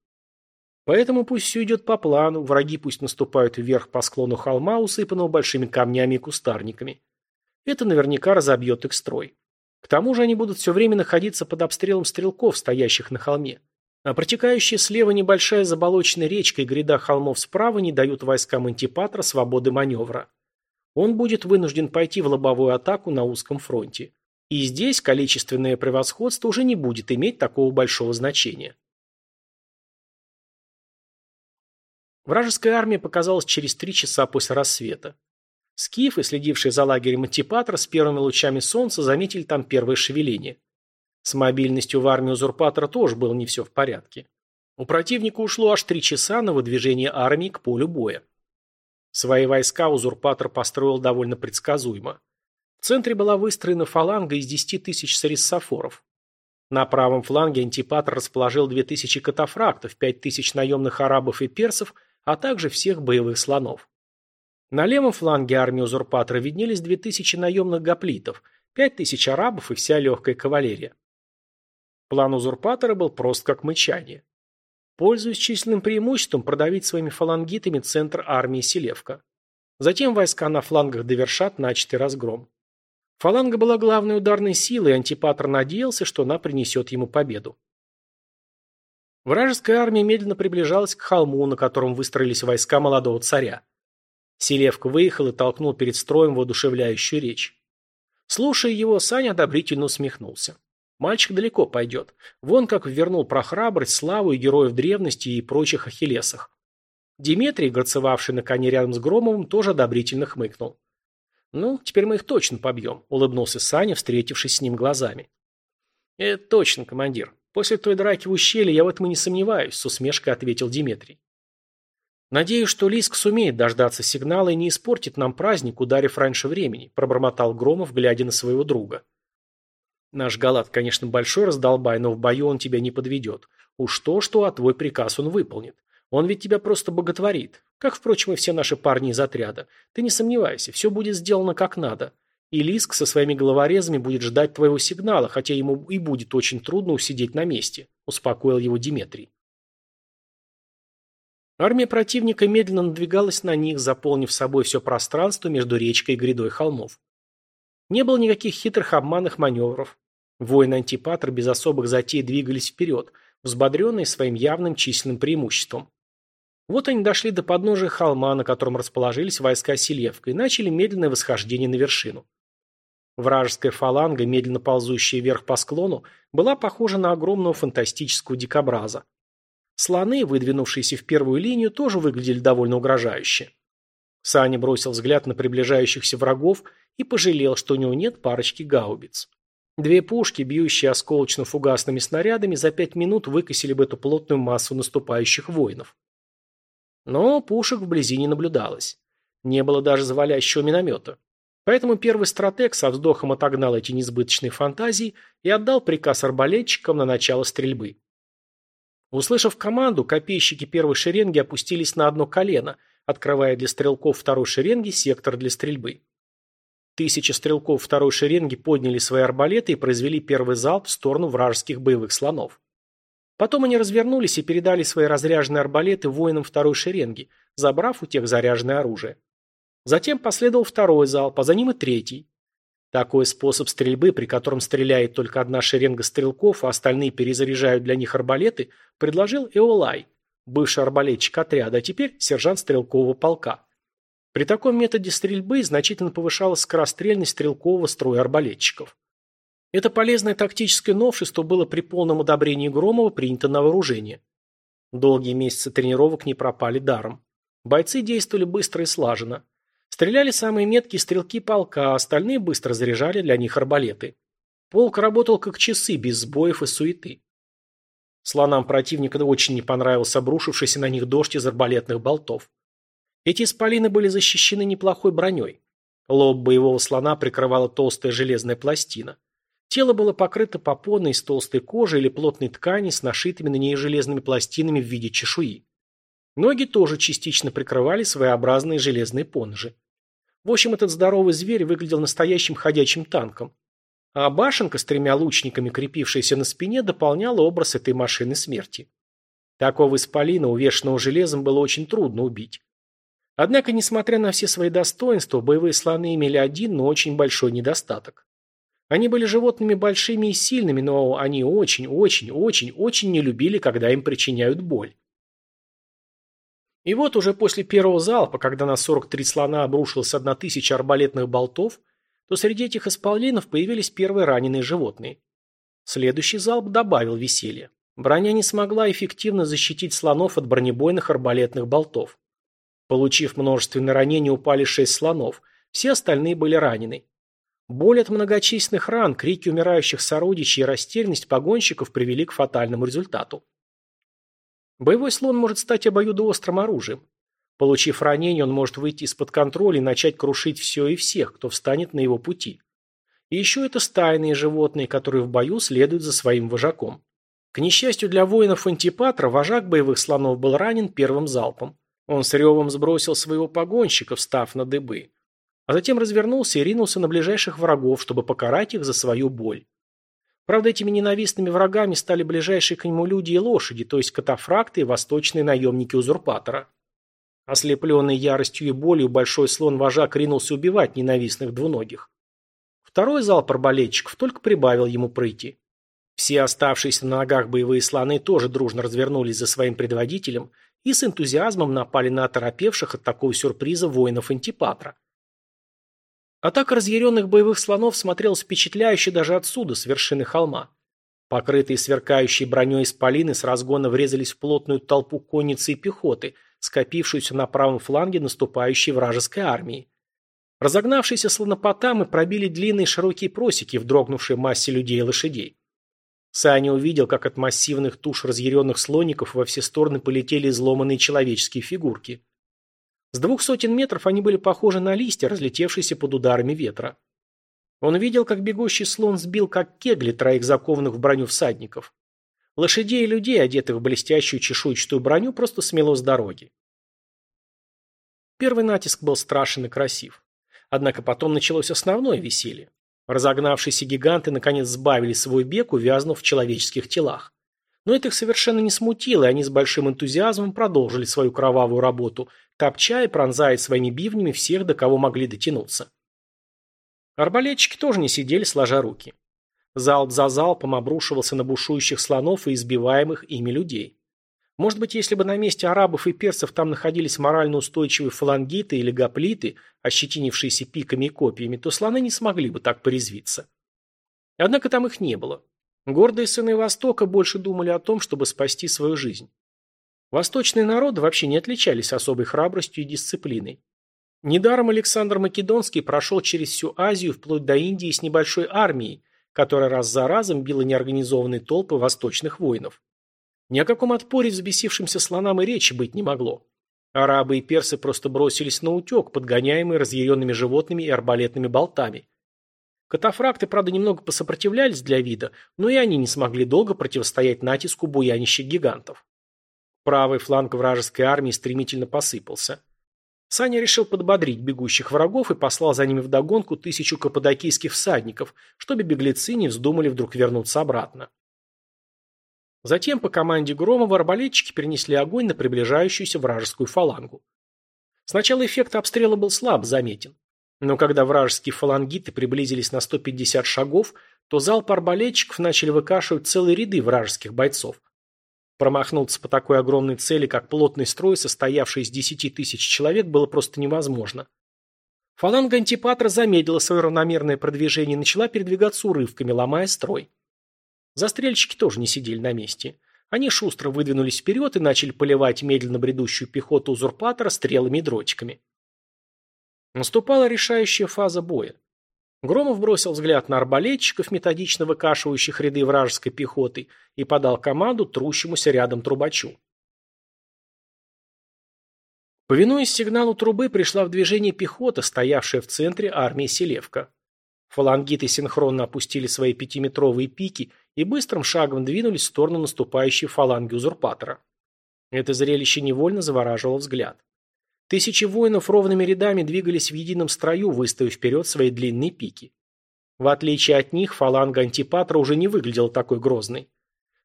Поэтому пусть все идет по плану, враги пусть наступают вверх по склону холма, усыпанного большими камнями и кустарниками. Это наверняка разобьет их строй. К тому же они будут все время находиться под обстрелом стрелков, стоящих на холме. А протекающая слева небольшая заболоченная речка и гряда холмов справа не дают войскам антипатра свободы маневра. Он будет вынужден пойти в лобовую атаку на узком фронте. И здесь количественное превосходство уже не будет иметь такого большого значения. Вражеская армия показалась через три часа после рассвета. Скифы, следившие за лагерем Антипатра, с первыми лучами солнца заметили там первое шевеление. С мобильностью в армии узурпатора тоже было не все в порядке. У противника ушло аж три часа на выдвижение армии к полю боя. Свои войска узурпатор построил довольно предсказуемо. В центре была выстроена фаланга из 10 тысяч сариссофоров. На правом фланге антипатр расположил 2000 катафрактов, 5000 наемных арабов и персов, а также всех боевых слонов. На левом фланге армии узурпатора виднелись 2000 наемных гоплитов, 5000 арабов и вся легкая кавалерия. План узурпатора был прост как мычание. Пользуясь численным преимуществом, продавить своими фалангитами центр армии Селевка. Затем войска на флангах довершат начатый разгром. Фаланга была главной ударной силой, и Антипатр надеялся, что она принесет ему победу. Вражеская армия медленно приближалась к холму, на котором выстроились войска молодого царя. Селевк выехал и толкнул перед строем воодушевляющую речь. Слушая его, Саня одобрительно усмехнулся. Мальчик далеко пойдет. Вон как вернул про храбрость, славу и героев древности и прочих ахиллесах. Диметрий, горцевавший на коне рядом с Громовым, тоже одобрительно хмыкнул. «Ну, теперь мы их точно побьем», — улыбнулся Саня, встретившись с ним глазами. «Это точно, командир. После той драки в ущелье я в этом и не сомневаюсь», — с усмешкой ответил Диметрий. «Надеюсь, что Лиск сумеет дождаться сигнала и не испортит нам праздник, ударив раньше времени», – пробормотал Громов, глядя на своего друга. «Наш Галат, конечно, большой раздолбай, но в бою он тебя не подведет. Уж то-что, а твой приказ он выполнит. Он ведь тебя просто боготворит, как, впрочем, и все наши парни из отряда. Ты не сомневайся, все будет сделано как надо. И Лиск со своими головорезами будет ждать твоего сигнала, хотя ему и будет очень трудно усидеть на месте», – успокоил его Диметрий. Армия противника медленно надвигалась на них, заполнив собой все пространство между речкой и грядой холмов. Не было никаких хитрых обманных маневров. Воины Антипатр без особых затей двигались вперед, взбодренные своим явным численным преимуществом. Вот они дошли до подножия холма, на котором расположились войска Селевка, и начали медленное восхождение на вершину. Вражеская фаланга, медленно ползущая вверх по склону, была похожа на огромного фантастического дикобраза. Слоны, выдвинувшиеся в первую линию, тоже выглядели довольно угрожающе. Саня бросил взгляд на приближающихся врагов и пожалел, что у него нет парочки гаубиц. Две пушки, бьющие осколочно-фугасными снарядами, за пять минут выкосили бы эту плотную массу наступающих воинов. Но пушек вблизи не наблюдалось. Не было даже завалящего миномета. Поэтому первый стратег со вздохом отогнал эти несбыточные фантазии и отдал приказ арбалетчикам на начало стрельбы. Услышав команду, копейщики первой шеренги опустились на одно колено, открывая для стрелков второй шеренги сектор для стрельбы. Тысячи стрелков второй шеренги подняли свои арбалеты и произвели первый залп в сторону вражеских боевых слонов. Потом они развернулись и передали свои разряженные арбалеты воинам второй шеренги, забрав у тех заряженное оружие. Затем последовал второй залп, а за ним и третий. Такой способ стрельбы, при котором стреляет только одна шеренга стрелков, а остальные перезаряжают для них арбалеты, предложил Эолай, бывший арбалетчик отряда, а теперь сержант стрелкового полка. При таком методе стрельбы значительно повышалась скорострельность стрелкового строя арбалетчиков. Это полезное тактическое новшество было при полном одобрении Громова принято на вооружение. Долгие месяцы тренировок не пропали даром. Бойцы действовали быстро и слаженно. Стреляли самые меткие стрелки полка, а остальные быстро заряжали для них арбалеты. Полк работал как часы, без сбоев и суеты. Слонам противника очень не понравился обрушившийся на них дождь из арбалетных болтов. Эти исполины были защищены неплохой броней. Лоб боевого слона прикрывала толстая железная пластина. Тело было покрыто попоной из толстой кожи или плотной ткани с нашитыми на ней железными пластинами в виде чешуи. Ноги тоже частично прикрывали своеобразные железные поножи. В общем, этот здоровый зверь выглядел настоящим ходячим танком. А башенка с тремя лучниками, крепившаяся на спине, дополняла образ этой машины смерти. Такого исполина, увешанного железом, было очень трудно убить. Однако, несмотря на все свои достоинства, боевые слоны имели один, но очень большой недостаток. Они были животными большими и сильными, но они очень, очень, очень, очень не любили, когда им причиняют боль. И вот уже после первого залпа, когда на 43 слона одна тысяча арбалетных болтов, то среди этих исполинов появились первые раненые животные. Следующий залп добавил веселья. Броня не смогла эффективно защитить слонов от бронебойных арбалетных болтов. Получив множественные ранения, упали шесть слонов, все остальные были ранены. Боль от многочисленных ран, крики умирающих сородичей и растерянность погонщиков привели к фатальному результату. Боевой слон может стать обоюдоострым оружием. Получив ранение, он может выйти из-под контроля и начать крушить все и всех, кто встанет на его пути. И еще это стайные животные, которые в бою следуют за своим вожаком. К несчастью для воинов Антипатра, вожак боевых слонов был ранен первым залпом. Он с ревом сбросил своего погонщика, встав на дыбы. А затем развернулся и ринулся на ближайших врагов, чтобы покарать их за свою боль. Правда, этими ненавистными врагами стали ближайшие к нему люди и лошади, то есть катафракты и восточные наемники узурпатора. Ослепленный яростью и болью, большой слон-вожак ринулся убивать ненавистных двуногих. Второй залп арбалетчиков только прибавил ему прыти. Все оставшиеся на ногах боевые слоны тоже дружно развернулись за своим предводителем и с энтузиазмом напали на оторопевших от такого сюрприза воинов Антипатра. Атака разъяренных боевых слонов смотрелась впечатляюще даже отсюда, с вершины холма. Покрытые сверкающей броней исполины с разгона врезались в плотную толпу конницы и пехоты, скопившуюся на правом фланге наступающей вражеской армии. Разогнавшиеся слонопотамы пробили длинные широкие просеки в дрогнувшей массе людей и лошадей. Саня увидел, как от массивных туш разъяренных слоников во все стороны полетели изломанные человеческие фигурки. С двух сотен метров они были похожи на листья, разлетевшиеся под ударами ветра. Он видел, как бегущий слон сбил, как кегли, троих закованных в броню всадников. Лошадей и людей, одетых в блестящую чешуйчатую броню, просто смело с дороги. Первый натиск был страшен и красив. Однако потом началось основное веселье. Разогнавшиеся гиганты наконец сбавили свой бег, увязнув в человеческих телах. Но это их совершенно не смутило, и они с большим энтузиазмом продолжили свою кровавую работу, топча и пронзая своими бивнями всех, до кого могли дотянуться. Арбалетчики тоже не сидели, сложа руки. Залп за залпом обрушивался на бушующих слонов и избиваемых ими людей. Может быть, если бы на месте арабов и персов там находились морально устойчивые фалангиты или гоплиты, ощетинившиеся пиками и копьями, то слоны не смогли бы так порезвиться. Однако там их не было. Гордые сыны Востока больше думали о том, чтобы спасти свою жизнь. Восточные народы вообще не отличались особой храбростью и дисциплиной. Недаром Александр Македонский прошел через всю Азию вплоть до Индии с небольшой армией, которая раз за разом била неорганизованные толпы восточных воинов. Ни о каком отпоре взбесившимся слонам и речи быть не могло. Арабы и персы просто бросились на утек, подгоняемые разъяренными животными и арбалетными болтами. Катафракты, правда, немного посопротивлялись для вида, но и они не смогли долго противостоять натиску буянищих гигантов. Правый фланг вражеской армии стремительно посыпался. Саня решил подбодрить бегущих врагов и послал за ними вдогонку тысячу каппадокийских всадников, чтобы беглецы не вздумали вдруг вернуться обратно. Затем по команде Громова арбалетчики перенесли огонь на приближающуюся вражескую фалангу. Сначала эффект обстрела был слаб заметен. Но когда вражеские фалангиты приблизились на 150 шагов, то залп арбалетчиков начали выкашивать целые ряды вражеских бойцов. Промахнуться по такой огромной цели, как плотный строй, состоявший из 10 тысяч человек, было просто невозможно. Фаланга антипатра замедлила свое равномерное продвижение и начала передвигаться урывками, ломая строй. Застрельщики тоже не сидели на месте. Они шустро выдвинулись вперед и начали поливать медленно бредущую пехоту узурпатора стрелами и дротиками. Наступала решающая фаза боя. Громов бросил взгляд на арбалетчиков, методично выкашивающих ряды вражеской пехоты, и подал команду трущемуся рядом трубачу. Повинуясь сигналу трубы, пришла в движение пехота, стоявшая в центре армии Селевка. Фалангиты синхронно опустили свои пятиметровые пики и быстрым шагом двинулись в сторону наступающей фаланги узурпатора. Это зрелище невольно завораживало взгляд. Тысячи воинов ровными рядами двигались в едином строю, выставив вперед свои длинные пики. В отличие от них, фаланга антипатра уже не выглядела такой грозной.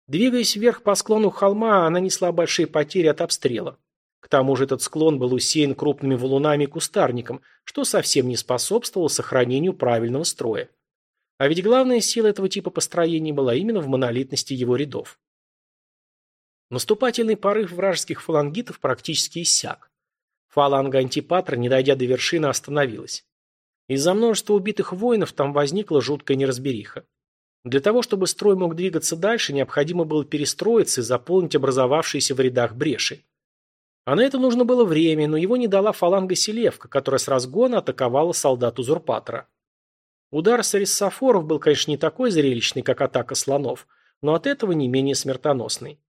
Двигаясь вверх по склону холма, она несла большие потери от обстрела. К тому же этот склон был усеян крупными валунами и кустарником, что совсем не способствовало сохранению правильного строя. А ведь главная сила этого типа построений была именно в монолитности его рядов. Наступательный порыв вражеских фалангитов практически иссяк. Фаланга антипатра, не дойдя до вершины, остановилась. Из-за множества убитых воинов там возникла жуткая неразбериха. Для того, чтобы строй мог двигаться дальше, необходимо было перестроиться и заполнить образовавшиеся в рядах бреши. А на это нужно было время, но его не дала фаланга Селевка, которая с разгона атаковала солдат узурпатора. Удар сариссофоров был, конечно, не такой зрелищный, как атака слонов, но от этого не менее смертоносный.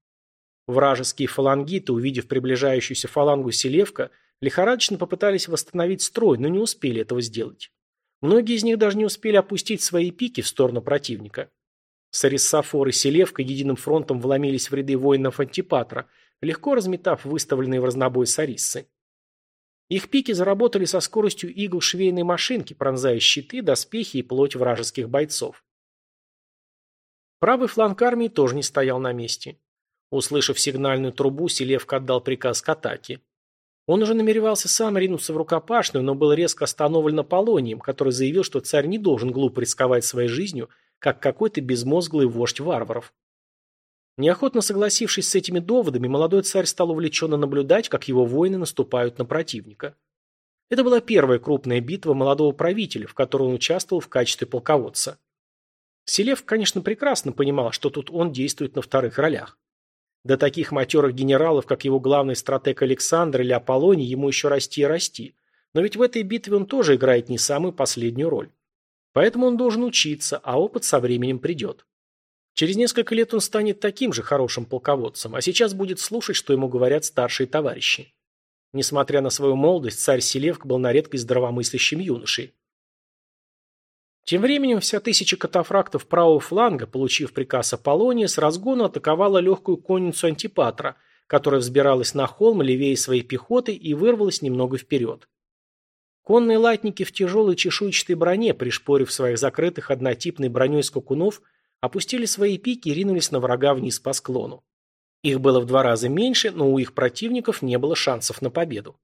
Вражеские фалангиты, увидев приближающуюся фалангу Селевка, лихорадочно попытались восстановить строй, но не успели этого сделать. Многие из них даже не успели опустить свои пики в сторону противника. Сариссофор и Селевка единым фронтом вломились в ряды воинов Антипатра – легко разметав выставленные в разнобой сариссы. Их пики заработали со скоростью игл швейной машинки, пронзая щиты, доспехи и плоть вражеских бойцов. Правый фланг армии тоже не стоял на месте. Услышав сигнальную трубу, Селевка отдал приказ к атаке. Он уже намеревался сам ринуться в рукопашную, но был резко остановлен Аполлонием, который заявил, что царь не должен глупо рисковать своей жизнью, как какой-то безмозглый вождь варваров. Неохотно согласившись с этими доводами, молодой царь стал увлеченно наблюдать, как его воины наступают на противника. Это была первая крупная битва молодого правителя, в которой он участвовал в качестве полководца. Селев, конечно, прекрасно понимал, что тут он действует на вторых ролях. До таких матерых генералов, как его главный стратег Александр или Аполлоний, ему еще расти и расти. Но ведь в этой битве он тоже играет не самую последнюю роль. Поэтому он должен учиться, а опыт со временем придет. Через несколько лет он станет таким же хорошим полководцем, а сейчас будет слушать, что ему говорят старшие товарищи. Несмотря на свою молодость, царь Селевк был на редкость здравомыслящим юношей. Тем временем вся тысяча катафрактов правого фланга, получив приказ Аполлония, с разгону атаковала легкую конницу Антипатра, которая взбиралась на холм левее своей пехоты и вырвалась немного вперед. Конные латники в тяжелой чешуйчатой броне, пришпорив своих закрытых однотипной броней скакунов, опустили свои пики и ринулись на врага вниз по склону. Их было в два раза меньше, но у их противников не было шансов на победу.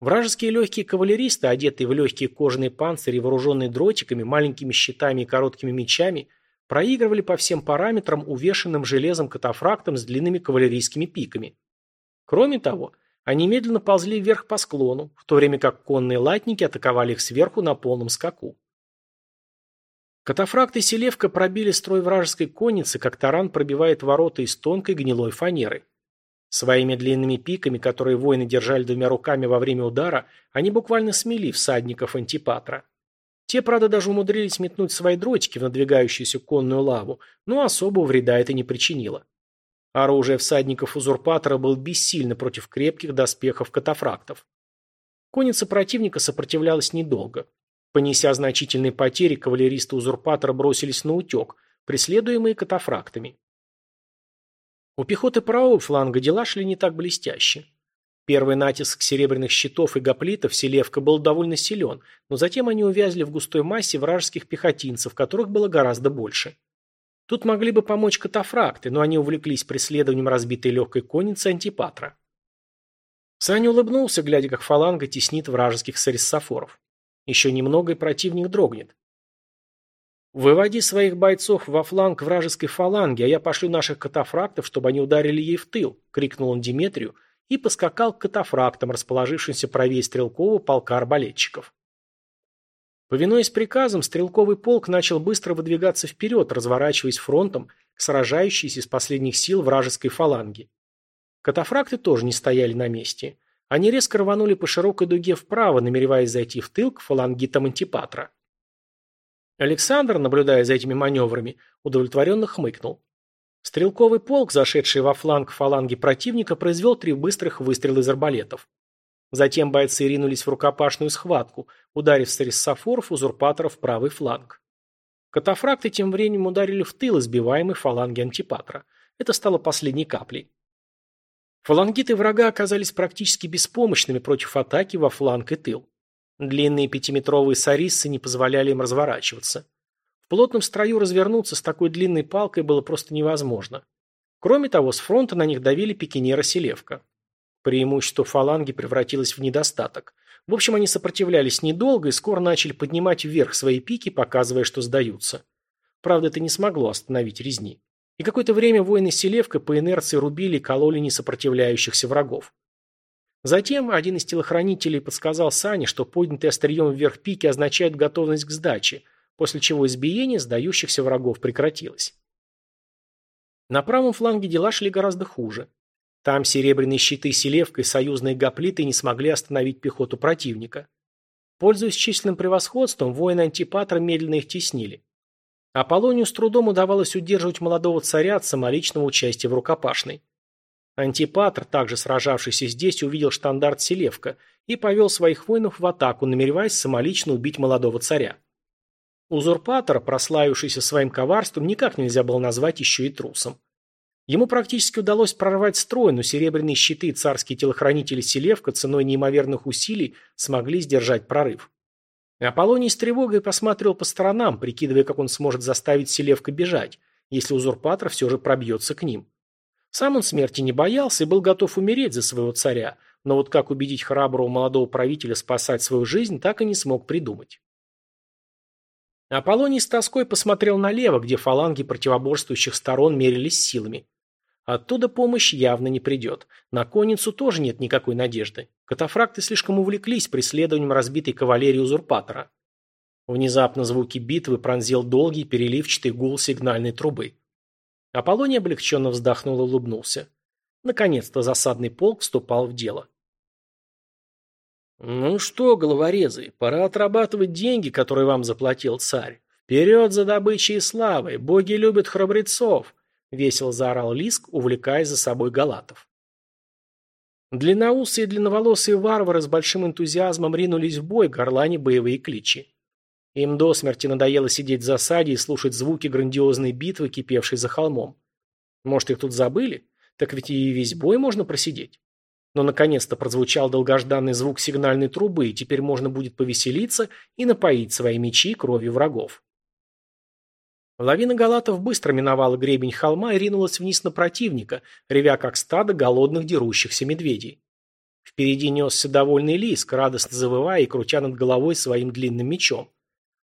Вражеские легкие кавалеристы, одетые в легкие кожаные панцири, вооруженные дротиками, маленькими щитами и короткими мечами, проигрывали по всем параметрам увешанным железом катафрактом с длинными кавалерийскими пиками. Кроме того, они медленно ползли вверх по склону, в то время как конные латники атаковали их сверху на полном скаку. Катафракт и селевка пробили строй вражеской конницы, как таран пробивает ворота из тонкой гнилой фанеры. Своими длинными пиками, которые воины держали двумя руками во время удара, они буквально смели всадников Антипатра. Те, правда, даже умудрились метнуть свои дротики в надвигающуюся конную лаву, но особого вреда это не причинило. Оружие всадников узурпатора было бессильно против крепких доспехов катафрактов. Конница противника сопротивлялась недолго. Понеся значительные потери, кавалеристы узурпатора бросились на утек, преследуемые катафрактами. У пехоты правого фланга дела шли не так блестяще. Первый натиск серебряных щитов и гоплитов Селевка был довольно силен, но затем они увязли в густой массе вражеских пехотинцев, которых было гораздо больше. Тут могли бы помочь катафракты, но они увлеклись преследованием разбитой легкой конницы Антипатра. Саня улыбнулся, глядя, как фаланга теснит вражеских сариссофоров. Еще немного, и противник дрогнет. «Выводи своих бойцов во фланг вражеской фаланги, а я пошлю наших катафрактов, чтобы они ударили ей в тыл», — крикнул он Диметрию и поскакал к катафрактам, расположившимся правее Стрелкового полка арбалетчиков. Повинуясь приказам, Стрелковый полк начал быстро выдвигаться вперед, разворачиваясь фронтом к сражающейся из последних сил вражеской фаланги. Катафракты тоже не стояли на месте. Они резко рванули по широкой дуге вправо, намереваясь зайти в тыл к фалангитам Антипатра. Александр, наблюдая за этими маневрами, удовлетворенно хмыкнул. Стрелковый полк, зашедший во фланг фаланги противника, произвел три быстрых выстрела из арбалетов. Затем бойцы ринулись в рукопашную схватку, ударив с рессофоров узурпаторов в правый фланг. Катафракты тем временем ударили в тыл избиваемой фаланги антипатра. Это стало последней каплей. Фалангиты врага оказались практически беспомощными против атаки во фланг и тыл. Длинные пятиметровые сариссы не позволяли им разворачиваться. В плотном строю развернуться с такой длинной палкой было просто невозможно. Кроме того, с фронта на них давили пикинера Селевка. Преимущество фаланги превратилось в недостаток. В общем, они сопротивлялись недолго и скоро начали поднимать вверх свои пики, показывая, что сдаются. Правда, это не смогло остановить резни. И какое-то время воины Селевка по инерции рубили и кололи несопротивляющихся врагов. Затем один из телохранителей подсказал Сане, что поднятый острием вверх пики означает готовность к сдаче, после чего избиение сдающихся врагов прекратилось. На правом фланге дела шли гораздо хуже. Там серебряные щиты Селевка и союзные гоплиты не смогли остановить пехоту противника. Пользуясь численным превосходством, воины Антипатра медленно их теснили. Аполлонию с трудом удавалось удерживать молодого царя от самоличного участия в рукопашной. Антипатр, также сражавшийся здесь, увидел штандарт Селевка и повел своих воинов в атаку, намереваясь самолично убить молодого царя. Узурпатор, прославившийся своим коварством, никак нельзя было назвать еще и трусом. Ему практически удалось прорвать строй, но серебряные щиты и царские телохранители Селевка ценой неимоверных усилий смогли сдержать прорыв. Аполлоний с тревогой посмотрел по сторонам, прикидывая, как он сможет заставить Селевка бежать, если узурпатор все же пробьется к ним. Сам он смерти не боялся и был готов умереть за своего царя, но вот как убедить храброго молодого правителя спасать свою жизнь, так и не смог придумать. Аполлоний с тоской посмотрел налево, где фаланги противоборствующих сторон мерились силами. Оттуда помощь явно не придет. На конницу тоже нет никакой надежды. Катафракты слишком увлеклись преследованием разбитой кавалерии узурпатора. Внезапно звуки битвы пронзил долгий переливчатый гул сигнальной трубы. Аполлоний облегченно вздохнул и улыбнулся. Наконец-то засадный полк вступал в дело. «Ну что, головорезы, пора отрабатывать деньги, которые вам заплатил царь. Вперед за добычей и славой! Боги любят храбрецов!» — весело заорал Лиск, увлекая за собой галатов. Длинноусые и длинноволосые варвары с большим энтузиазмом ринулись в бой, горлани боевые кличи. Им до смерти надоело сидеть в засаде и слушать звуки грандиозной битвы, кипевшей за холмом. Может, их тут забыли? Так ведь и весь бой можно просидеть. Но наконец-то прозвучал долгожданный звук сигнальной трубы, и теперь можно будет повеселиться и напоить свои мечи кровью врагов. Лавина галатов быстро миновала гребень холма и ринулась вниз на противника, ревя как стадо голодных дерущихся медведей. Впереди несся довольный лиск, радостно завывая и крутя над головой своим длинным мечом.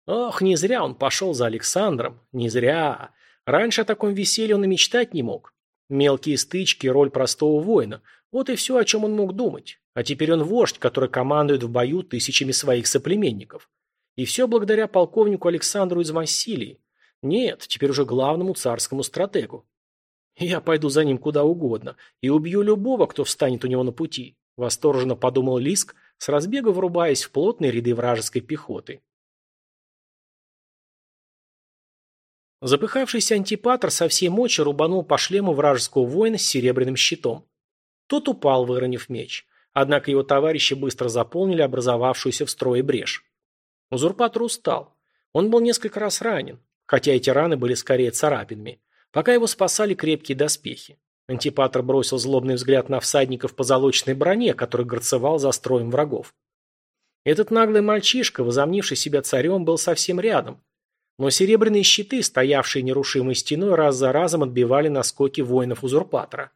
Ох, не зря он пошел за Александром, не зря. Раньше о таком веселье он и мечтать не мог. Мелкие стычки – роль простого воина. Вот и все, о чем он мог думать. А теперь он вождь, который командует в бою тысячами своих соплеменников. И все благодаря полковнику Александру из Массилии. Нет, теперь уже главному царскому стратегу. Я пойду за ним куда угодно и убью любого, кто встанет у него на пути, восторженно подумал Лиск, с разбега врубаясь в плотные ряды вражеской пехоты. Запыхавшийся антипатр со всей мочи рубанул по шлему вражеского воина с серебряным щитом. Тот упал, выронив меч. Однако его товарищи быстро заполнили образовавшуюся в строе брешь. Узурпатор устал. Он был несколько раз ранен, хотя эти раны были скорее царапинами. Пока его спасали крепкие доспехи. Антипатр бросил злобный взгляд на всадников по позолоченной броне, который горцевал за строем врагов. Этот наглый мальчишка, возомнивший себя царем, был совсем рядом, но серебряные щиты, стоявшие нерушимой стеной, раз за разом отбивали наскоки воинов-узурпатора.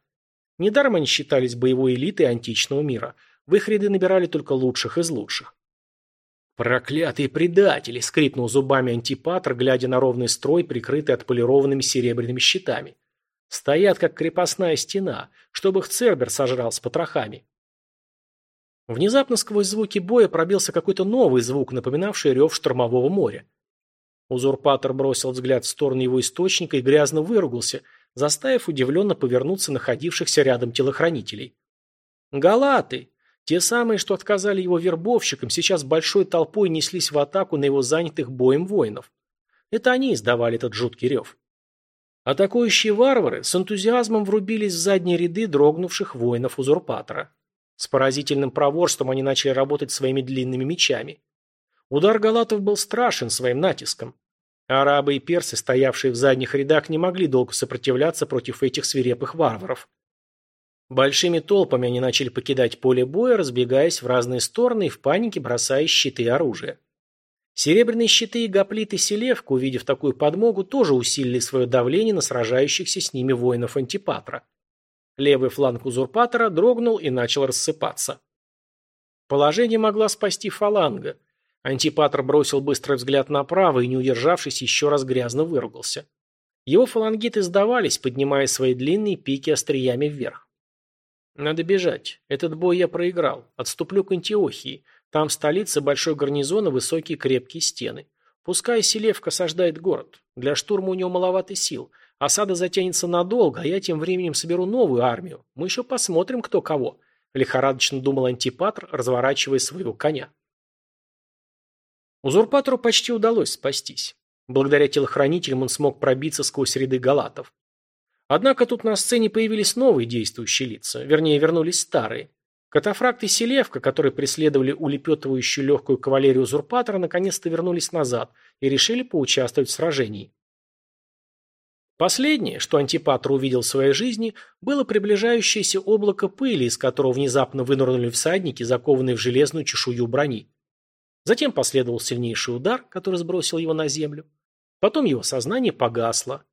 Недаром они считались боевой элитой античного мира. В их ряды набирали только лучших из лучших. «Проклятые предатели!» — скрипнул зубами антипатр, глядя на ровный строй, прикрытый отполированными серебряными щитами. «Стоят, как крепостная стена, чтобы их Цербер сожрал с потрохами». Внезапно сквозь звуки боя пробился какой-то новый звук, напоминавший рев штормового моря. Узурпатор бросил взгляд в сторону его источника и грязно выругался, заставив удивленно повернуться находившихся рядом телохранителей. «Галаты!» Те самые, что отказали его вербовщикам, сейчас большой толпой неслись в атаку на его занятых боем воинов. Это они издавали этот жуткий рев. Атакующие варвары с энтузиазмом врубились в задние ряды дрогнувших воинов-узурпатора. С поразительным проворством они начали работать своими длинными мечами. Удар галатов был страшен своим натиском. Арабы и персы, стоявшие в задних рядах, не могли долго сопротивляться против этих свирепых варваров. Большими толпами они начали покидать поле боя, разбегаясь в разные стороны и в панике бросая щиты и оружие. Серебряные щиты и гоплиты Селевка, увидев такую подмогу, тоже усилили свое давление на сражающихся с ними воинов Антипатра. Левый фланг узурпатора дрогнул и начал рассыпаться. Положение могла спасти фаланга – Антипатр бросил быстрый взгляд направо и, не удержавшись, еще раз грязно выругался. Его фалангиты сдавались, поднимая свои длинные пики остриями вверх. «Надо бежать. Этот бой я проиграл. Отступлю к Антиохии. Там в столице большой гарнизон и высокие крепкие стены. Пускай Селевка сождает город. Для штурма у него маловато сил. Осада затянется надолго, а я тем временем соберу новую армию. Мы еще посмотрим, кто кого», — лихорадочно думал Антипатр, разворачивая своего коня. Узурпатору почти удалось спастись. Благодаря телохранителям он смог пробиться сквозь ряды галатов. Однако тут на сцене появились новые действующие лица, вернее, вернулись старые. Катафракт и Селевка, которые преследовали улепетывающую легкую кавалерию узурпатора, наконец-то вернулись назад и решили поучаствовать в сражении. Последнее, что Антипатр увидел в своей жизни, было приближающееся облако пыли, из которого внезапно вынырнули всадники, закованные в железную чешую брони. Затем последовал сильнейший удар, который сбросил его на землю. Потом его сознание погасло.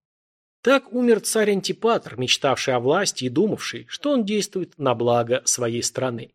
Так умер царь Антипатр, мечтавший о власти и думавший, что он действует на благо своей страны.